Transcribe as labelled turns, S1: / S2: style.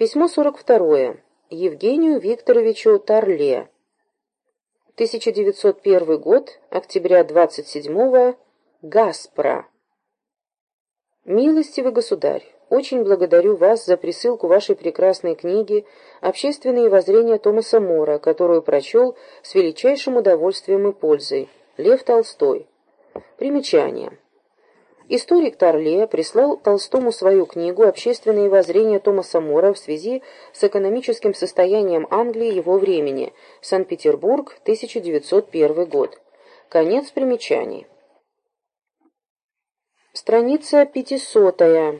S1: Письмо 42. Евгению Викторовичу Тарле. 1901 год, октября 27-го, Гаспро. Милостивый государь, очень благодарю вас за присылку вашей прекрасной книги «Общественные воззрения Томаса Мора», которую прочел с величайшим удовольствием и пользой. Лев Толстой. Примечание. Историк Тарле прислал Толстому свою книгу «Общественные воззрения Томаса Мора в связи с экономическим состоянием Англии его времени. Санкт-Петербург, 1901 год». Конец примечаний. Страница пятисотая.